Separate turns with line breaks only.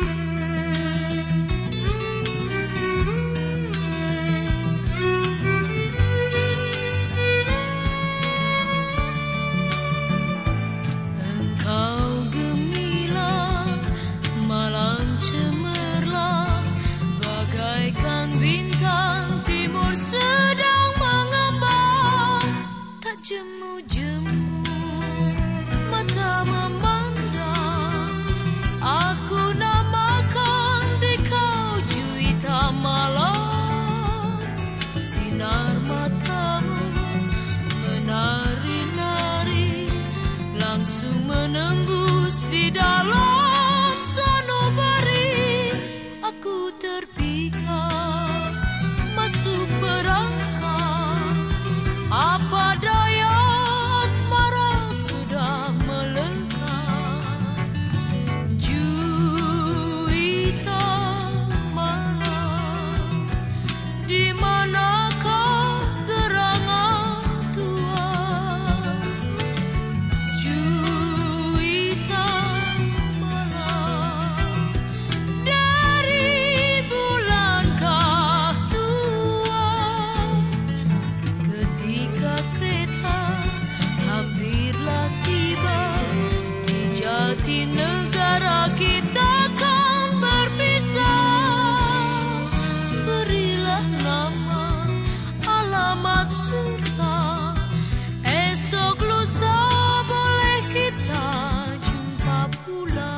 Mm-hmm. di negara kita kan berpisah. Berilah nama alamat serta Esok lusa boleh kita jumpa pula.